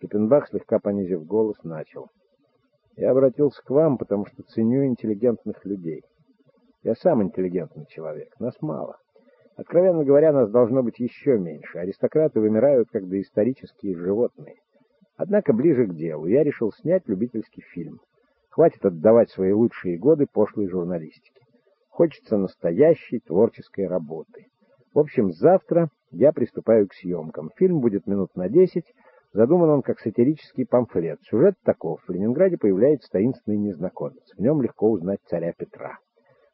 Кипенбах, слегка понизив голос, начал. «Я обратился к вам, потому что ценю интеллигентных людей. Я сам интеллигентный человек, нас мало. Откровенно говоря, нас должно быть еще меньше. Аристократы вымирают, как доисторические животные. Однако ближе к делу. Я решил снять любительский фильм. Хватит отдавать свои лучшие годы пошлой журналистике. Хочется настоящей творческой работы. В общем, завтра я приступаю к съемкам. Фильм будет минут на десять. Задуман он как сатирический памфлет. Сюжет таков. В Ленинграде появляется таинственный незнакомец. В нем легко узнать царя Петра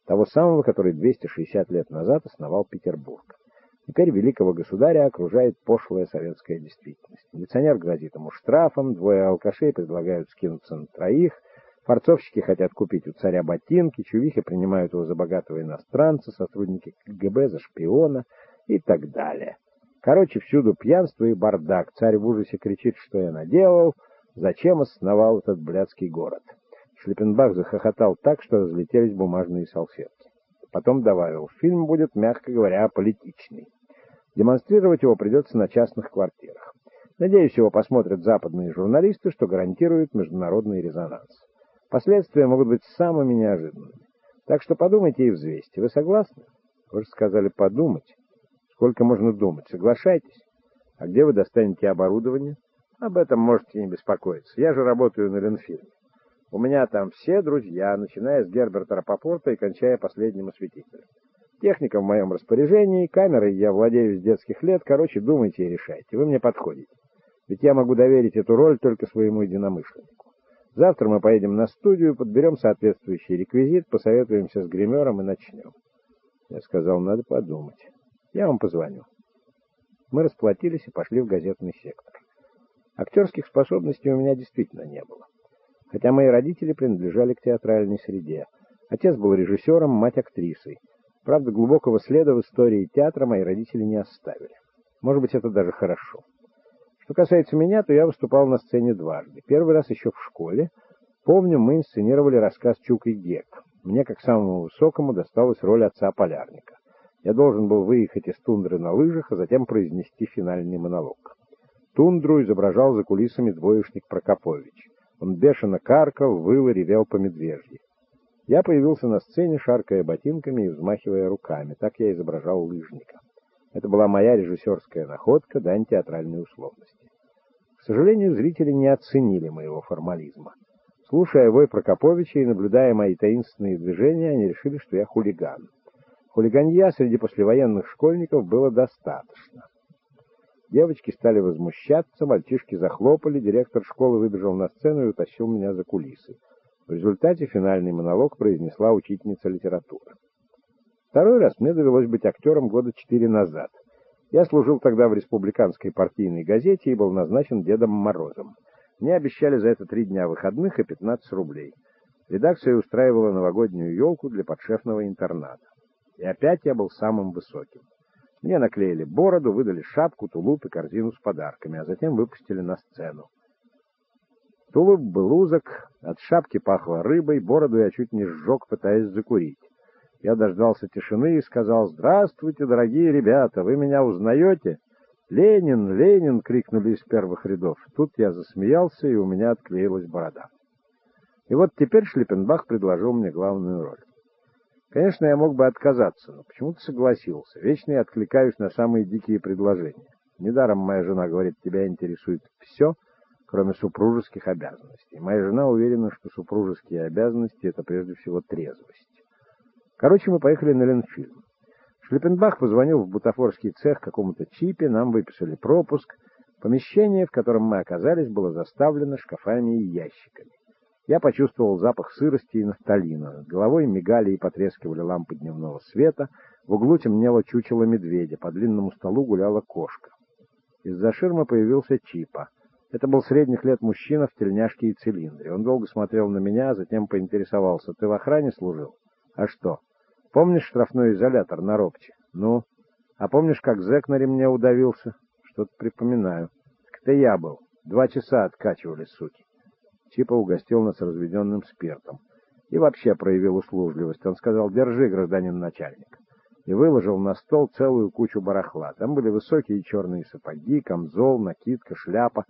того самого, который 260 лет назад основал Петербург. Теперь великого государя окружает пошлая советская действительность. Милиционер грозит ему штрафом, двое алкашей предлагают скинуться на троих, форцовщики хотят купить у царя ботинки, чувихи принимают его за богатого иностранца, сотрудники КГБ за шпиона и так далее. Короче, всюду пьянство и бардак. Царь в ужасе кричит, что я наделал, зачем основал этот блядский город. Шлиппенбах захохотал так, что разлетелись бумажные салфетки. Потом добавил, фильм будет, мягко говоря, политичный. Демонстрировать его придется на частных квартирах. Надеюсь, его посмотрят западные журналисты, что гарантирует международный резонанс. Последствия могут быть самыми неожиданными. Так что подумайте и взвесьте. Вы согласны? Вы же сказали подумать. Сколько можно думать? Соглашайтесь. А где вы достанете оборудование? Об этом можете не беспокоиться. Я же работаю на Ленфильме. У меня там все друзья, начиная с Герберта Рапопорта и кончая последним осветителем. Техника в моем распоряжении, камерой я владею с детских лет. Короче, думайте и решайте. Вы мне подходите. Ведь я могу доверить эту роль только своему единомышленнику. Завтра мы поедем на студию, подберем соответствующий реквизит, посоветуемся с гримером и начнем. Я сказал, надо подумать. Я вам позвоню. Мы расплатились и пошли в газетный сектор. Актерских способностей у меня действительно не было хотя мои родители принадлежали к театральной среде. Отец был режиссером, мать актрисой. Правда, глубокого следа в истории театра мои родители не оставили. Может быть, это даже хорошо. Что касается меня, то я выступал на сцене дважды. Первый раз еще в школе. Помню, мы инсценировали рассказ «Чук и Гек». Мне, как самому высокому, досталась роль отца-полярника. Я должен был выехать из тундры на лыжах, а затем произнести финальный монолог. Тундру изображал за кулисами двоечник Прокопович. Он бешено каркал, выл и ревел по медвежьи. Я появился на сцене, шаркая ботинками и взмахивая руками. Так я изображал лыжника. Это была моя режиссерская находка, дань театральной условности. К сожалению, зрители не оценили моего формализма. Слушая вой Прокоповича и наблюдая мои таинственные движения, они решили, что я хулиган. Хулиганья среди послевоенных школьников было достаточно. Девочки стали возмущаться, мальчишки захлопали, директор школы выбежал на сцену и утащил меня за кулисы. В результате финальный монолог произнесла учительница литературы. Второй раз мне довелось быть актером года четыре назад. Я служил тогда в республиканской партийной газете и был назначен Дедом Морозом. Мне обещали за это три дня выходных и 15 рублей. Редакция устраивала новогоднюю елку для подшефного интерната. И опять я был самым высоким. Мне наклеили бороду, выдали шапку, тулуп и корзину с подарками, а затем выпустили на сцену. Тулуп был узок, от шапки пахло рыбой, бороду я чуть не сжег, пытаясь закурить. Я дождался тишины и сказал, «Здравствуйте, дорогие ребята, вы меня узнаете?» «Ленин! Ленин!» — крикнули из первых рядов. Тут я засмеялся, и у меня отклеилась борода. И вот теперь Шлиппенбах предложил мне главную роль. Конечно, я мог бы отказаться, но почему-то согласился. Вечно я откликаюсь на самые дикие предложения. Недаром моя жена говорит, тебя интересует все, кроме супружеских обязанностей. Моя жена уверена, что супружеские обязанности — это прежде всего трезвость. Короче, мы поехали на Ленфильм. Шлиппенбах позвонил в бутафорский цех какому-то чипе, нам выписали пропуск. Помещение, в котором мы оказались, было заставлено шкафами и ящиками. Я почувствовал запах сырости и нафталина. Головой мигали и потрескивали лампы дневного света. В углу темнело чучело медведя. По длинному столу гуляла кошка. Из-за ширмы появился Чипа. Это был средних лет мужчина в тельняшке и цилиндре. Он долго смотрел на меня, а затем поинтересовался. «Ты в охране служил?» «А что? Помнишь штрафной изолятор на Робче?» «Ну? А помнишь, как зэк на ремне удавился?» «Что-то припоминаю». «Так это я был. Два часа откачивали, суки». Чипа угостил нас разведенным спиртом. И вообще проявил услужливость. Он сказал, держи, гражданин начальник. И выложил на стол целую кучу барахла. Там были высокие черные сапоги, камзол, накидка, шляпа.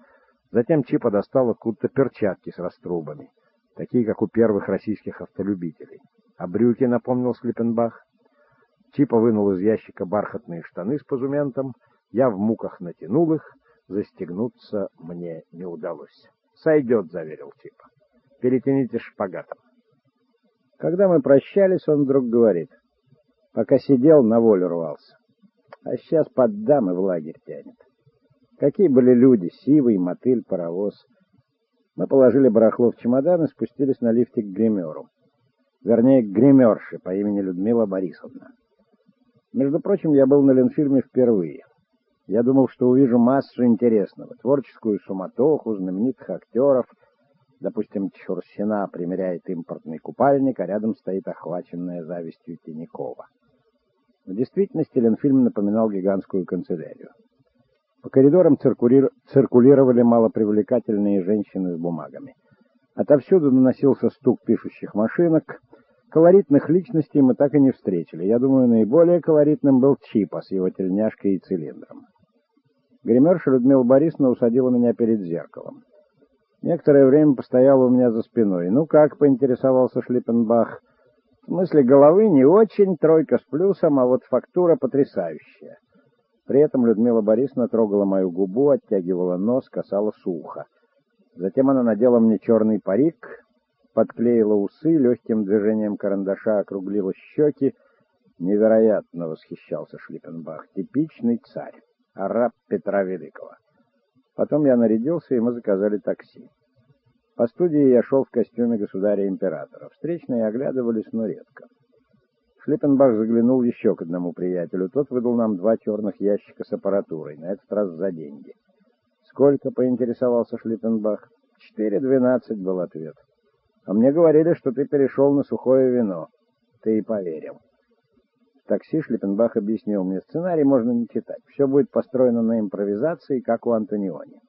Затем Чипа достал откуда-то перчатки с раструбами, такие, как у первых российских автолюбителей. А брюки, напомнил Слипенбах. Чипа вынул из ящика бархатные штаны с позументом, я в муках натянул их, застегнуться мне не удалось. «Сойдет», — заверил Чипа. «Перетяните шпагатом». Когда мы прощались, он вдруг говорит. Пока сидел, на волю рвался. А сейчас под дамы в лагерь тянет. Какие были люди, сивый, мотыль, паровоз. Мы положили барахло в чемодан и спустились на лифте к гримеру. Вернее, к гримерше по имени Людмила Борисовна. Между прочим, я был на Ленфильме впервые. Я думал, что увижу массу интересного. Творческую суматоху, знаменитых актеров. Допустим, Чурсина примеряет импортный купальник, а рядом стоит охваченная завистью Тинякова. В действительности Ленфильм напоминал гигантскую канцелярию. По коридорам циркули... циркулировали малопривлекательные женщины с бумагами. Отовсюду доносился стук пишущих машинок. Колоритных личностей мы так и не встретили. Я думаю, наиболее колоритным был Чипа с его тельняшкой и цилиндром. Гримерша Людмила Борисовна усадила меня перед зеркалом. Некоторое время постояла у меня за спиной. «Ну как?» — поинтересовался Шлиппенбах. «В смысле головы не очень, тройка с плюсом, а вот фактура потрясающая». При этом Людмила Борисовна трогала мою губу, оттягивала нос, касала сухо. Затем она надела мне черный парик, подклеила усы, легким движением карандаша округлила щеки. Невероятно восхищался Шлиппенбах. Типичный царь араб Петра Великого. Потом я нарядился, и мы заказали такси. По студии я шел в костюме государя-императора. Встречные оглядывались, но редко. Шлиппенбах заглянул еще к одному приятелю. Тот выдал нам два черных ящика с аппаратурой, на этот раз за деньги. «Сколько?» — поинтересовался Шлиппенбах. «Четыре двенадцать» был ответ. «А мне говорили, что ты перешел на сухое вино». Ты и поверил такси Шлиппенбах объяснил мне, сценарий можно не читать. Все будет построено на импровизации, как у Антониони.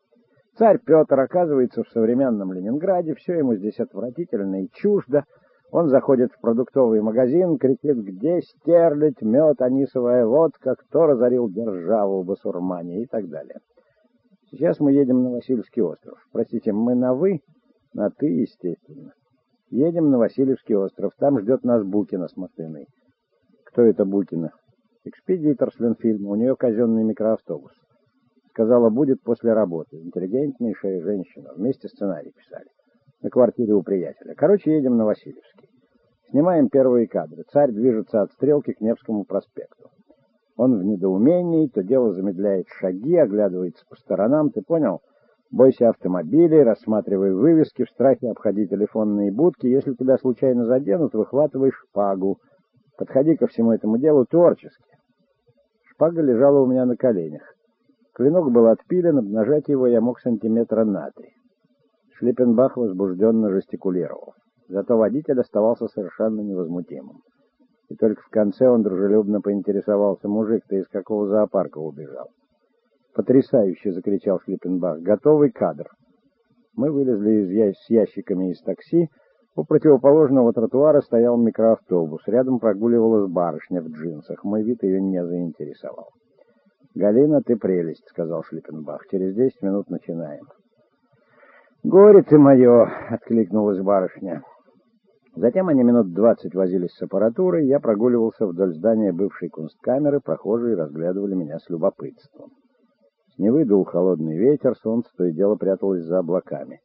Царь Петр оказывается в современном Ленинграде, все ему здесь отвратительно и чуждо. Он заходит в продуктовый магазин, кричит, где стерлить, мед, анисовая водка, кто разорил державу в басурмане и так далее. Сейчас мы едем на Васильевский остров. Простите, мы на «вы»? На «ты», естественно. Едем на Васильевский остров. Там ждет нас Букина с машиной. Кто это Букина? Экспедитор с Ленфильма, у нее казенный микроавтобус. Сказала, будет после работы. Интеллигентнейшая женщина. Вместе сценарий писали. На квартире у приятеля. Короче, едем на Васильевский. Снимаем первые кадры. Царь движется от стрелки к Невскому проспекту. Он в недоумении, то дело замедляет шаги, оглядывается по сторонам. Ты понял? Бойся автомобилей, рассматривай вывески, в страхе обходи телефонные будки. Если тебя случайно заденут, выхватывай шпагу. Подходи ко всему этому делу творчески. Шпага лежала у меня на коленях. Клинок был отпилен, обнажать его я мог сантиметра на три. Шлиппенбах возбужденно жестикулировал. Зато водитель оставался совершенно невозмутимым. И только в конце он дружелюбно поинтересовался, мужик, ты из какого зоопарка убежал? «Потрясающе!» — закричал Шлиппенбах. «Готовый кадр!» Мы вылезли из я... с ящиками из такси, у противоположного тротуара стоял микроавтобус. Рядом прогуливалась барышня в джинсах. Мой вид ее не заинтересовал. «Галина, ты прелесть», — сказал Шлиппенбах. «Через десять минут начинаем». «Горе ты мое!» — откликнулась барышня. Затем они минут двадцать возились с аппаратурой, я прогуливался вдоль здания бывшей кунсткамеры, прохожие разглядывали меня с любопытством. С Невы холодный ветер, солнце то и дело пряталось за облаками.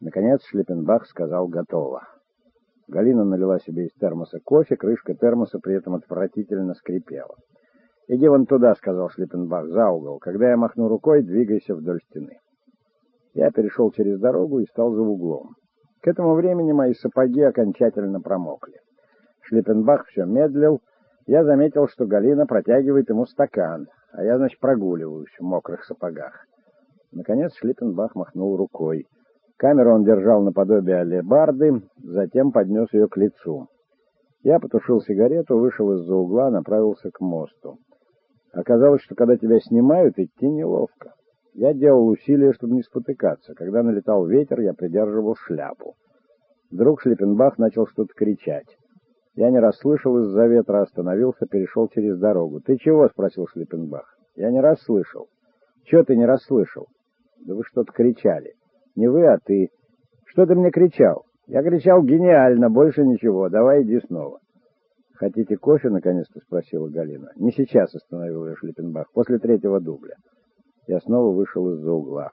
Наконец Шлиппенбах сказал «готово». Галина налила себе из термоса кофе, крышка термоса при этом отвратительно скрипела. «Иди вон туда», — сказал Шлиппенбах, — «за угол. Когда я махну рукой, двигайся вдоль стены». Я перешел через дорогу и стал за углом. К этому времени мои сапоги окончательно промокли. Шлиппенбах все медлил. Я заметил, что Галина протягивает ему стакан, а я, значит, прогуливаюсь в мокрых сапогах. Наконец Шлиппенбах махнул рукой. Камеру он держал наподобие алебарды, затем поднес ее к лицу. Я потушил сигарету, вышел из-за угла, направился к мосту. Оказалось, что когда тебя снимают, идти неловко. Я делал усилия, чтобы не спотыкаться. Когда налетал ветер, я придерживал шляпу. Вдруг Шлиппенбах начал что-то кричать. Я не расслышал из-за ветра, остановился, перешел через дорогу. «Ты чего?» — спросил Шлиппенбах. «Я не расслышал». «Чего ты не расслышал?» Да вы что-то кричали. Не вы, а ты. Что ты мне кричал? Я кричал гениально, больше ничего. Давай иди снова. Хотите кофе, наконец-то спросила Галина. Не сейчас, остановил ее Шлиппенбах, после третьего дубля. Я снова вышел из-за угла.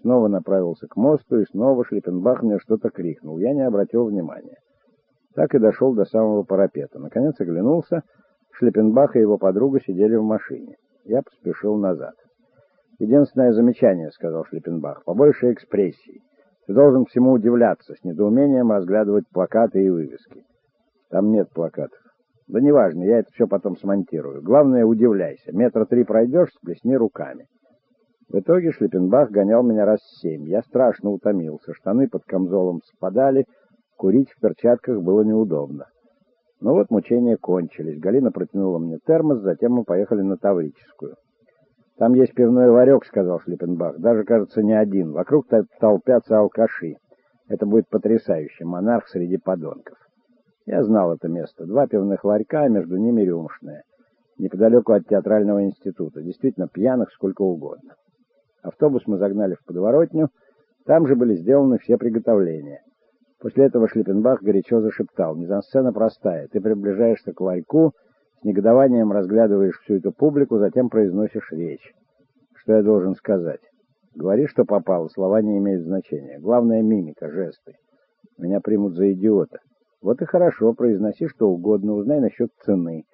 Снова направился к мосту, и снова Шлиппенбах мне что-то крикнул. Я не обратил внимания. Так и дошел до самого парапета. Наконец оглянулся. Шлиппенбах и его подруга сидели в машине. Я поспешил назад. «Единственное замечание», — сказал Шлиппенбах, — «побольше экспрессии. Ты должен всему удивляться, с недоумением разглядывать плакаты и вывески». «Там нет плакатов». «Да неважно, я это все потом смонтирую. Главное, удивляйся. Метра три пройдешь, сплесни руками». В итоге Шлиппенбах гонял меня раз семь. Я страшно утомился. Штаны под камзолом спадали, курить в перчатках было неудобно. Ну вот мучения кончились. Галина протянула мне термос, затем мы поехали на Таврическую. «Там есть пивной ларек», — сказал Шлиппенбах. «Даже, кажется, не один. Вокруг толпятся алкаши. Это будет потрясающе. Монарх среди подонков». Я знал это место. Два пивных ларька, между ними рюмошная. Неподалеку от театрального института. Действительно, пьяных сколько угодно. Автобус мы загнали в подворотню. Там же были сделаны все приготовления. После этого Шлиппенбах горячо зашептал. «Мизансцена простая. Ты приближаешься к ларьку, негодованием разглядываешь всю эту публику, затем произносишь речь. Что я должен сказать? Говори, что попало, слова не имеют значения. Главное — мимика, жесты. Меня примут за идиота. Вот и хорошо, произноси что угодно, узнай насчет цены.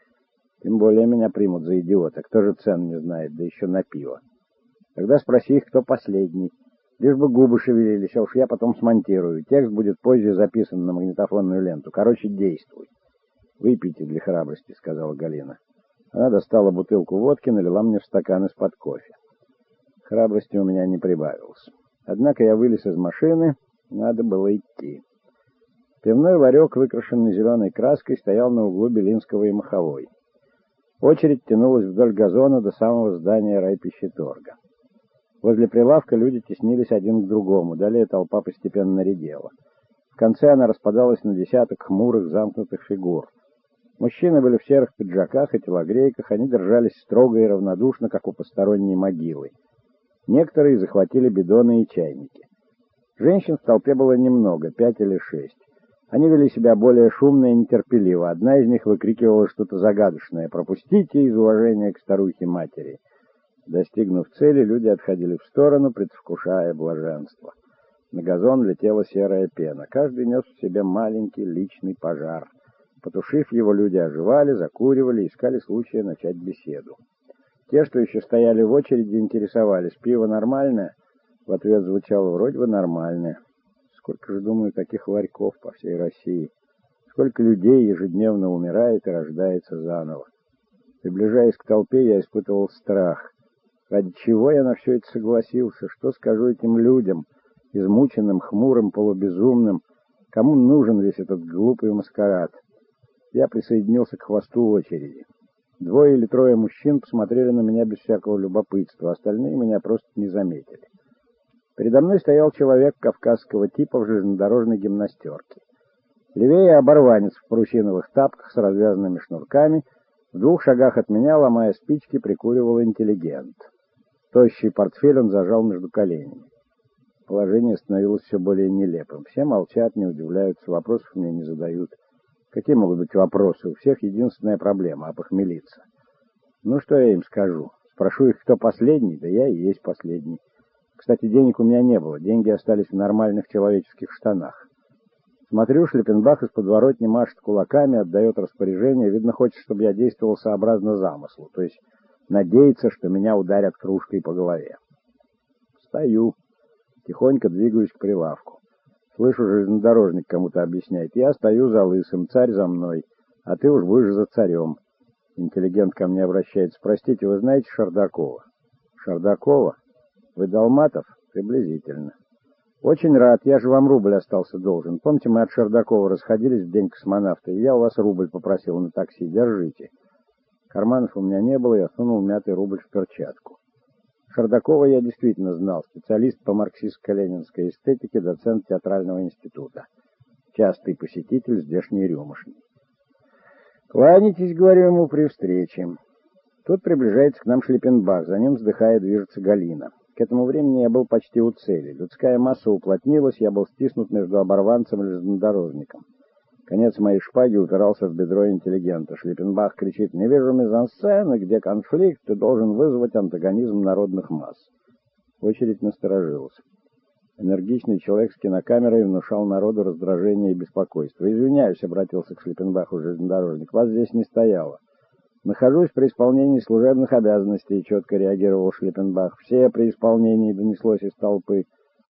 Тем более меня примут за идиота. Кто же цен не знает, да еще на пиво. Тогда спроси их, кто последний. Лишь бы губы шевелились, а уж я потом смонтирую. Текст будет позже записан на магнитофонную ленту. Короче, действуй. «Выпейте для храбрости», — сказала Галина. Она достала бутылку водки, налила мне в стакан из-под кофе. Храбрости у меня не прибавилось. Однако я вылез из машины, надо было идти. Пивной ларек, выкрашенный зеленой краской, стоял на углу Белинского и Маховой. Очередь тянулась вдоль газона до самого здания райпищеторга. Возле прилавка люди теснились один к другому, далее толпа постепенно редела. В конце она распадалась на десяток хмурых замкнутых фигур — Мужчины были в серых пиджаках и телогрейках, они держались строго и равнодушно, как у посторонней могилы. Некоторые захватили бидоны и чайники. Женщин в толпе было немного, пять или шесть. Они вели себя более шумно и нетерпеливо. Одна из них выкрикивала что-то загадочное. «Пропустите из уважения к старухе-матери!» Достигнув цели, люди отходили в сторону, предвкушая блаженство. На газон летела серая пена. Каждый нес в себе маленький личный пожар — Потушив его, люди оживали, закуривали, искали случая начать беседу. Те, что еще стояли в очереди, интересовались, пиво нормальное? В ответ звучало, вроде бы нормальное. Сколько же, думаю, таких ларьков по всей России. Сколько людей ежедневно умирает и рождается заново. Приближаясь к толпе, я испытывал страх. Ради чего я на все это согласился? Что скажу этим людям, измученным, хмурым, полубезумным? Кому нужен весь этот глупый маскарад? Я присоединился к хвосту очереди. Двое или трое мужчин посмотрели на меня без всякого любопытства, остальные меня просто не заметили. Передо мной стоял человек кавказского типа в железнодорожной гимнастерке. Левее оборванец в парусиновых тапках с развязанными шнурками. В двух шагах от меня, ломая спички, прикуривал интеллигент. Тощий портфель он зажал между коленями. Положение становилось все более нелепым. Все молчат, не удивляются, вопросов мне не задают. Какие могут быть вопросы? У всех единственная проблема — опохмелиться. Ну, что я им скажу? Спрошу их, кто последний? Да я и есть последний. Кстати, денег у меня не было. Деньги остались в нормальных человеческих штанах. Смотрю, Шлепенбах из подворотни машет кулаками, отдает распоряжение. Видно, хочет, чтобы я действовал сообразно замыслу. То есть надеется, что меня ударят кружкой по голове. Стою. Тихонько двигаюсь к прилавку. Слышу, железнодорожник кому-то объясняет. Я стою за лысым, царь за мной, а ты уж будешь за царем. Интеллигент ко мне обращается. Простите, вы знаете Шардакова? Шардакова? Вы Долматов? Приблизительно. Очень рад, я же вам рубль остался должен. Помните, мы от Шардакова расходились в день космонавта, и я у вас рубль попросил на такси. Держите. Карманов у меня не было, я сунул мятый рубль в перчатку. Шардакова я действительно знал, специалист по марксистско-ленинской эстетике, доцент театрального института. Частый посетитель здешней рюмошни. «Кланяйтесь, — говорю ему, — при встрече». Тут приближается к нам Шлиппенбах, за ним вздыхая движется Галина. К этому времени я был почти у цели. Людская масса уплотнилась, я был стиснут между оборванцем и железнодорожником. Конец моей шпаги упирался в бедро интеллигента. Шлиппенбах кричит «Не вижу мизансцены, где конфликт, ты должен вызвать антагонизм народных масс». Очередь насторожилась. Энергичный человек с кинокамерой внушал народу раздражение и беспокойство. «Извиняюсь», — обратился к Шлиппенбаху железнодорожник, — «вас здесь не стояло». «Нахожусь при исполнении служебных обязанностей», — четко реагировал Шлиппенбах. «Все при исполнении», — донеслось из толпы.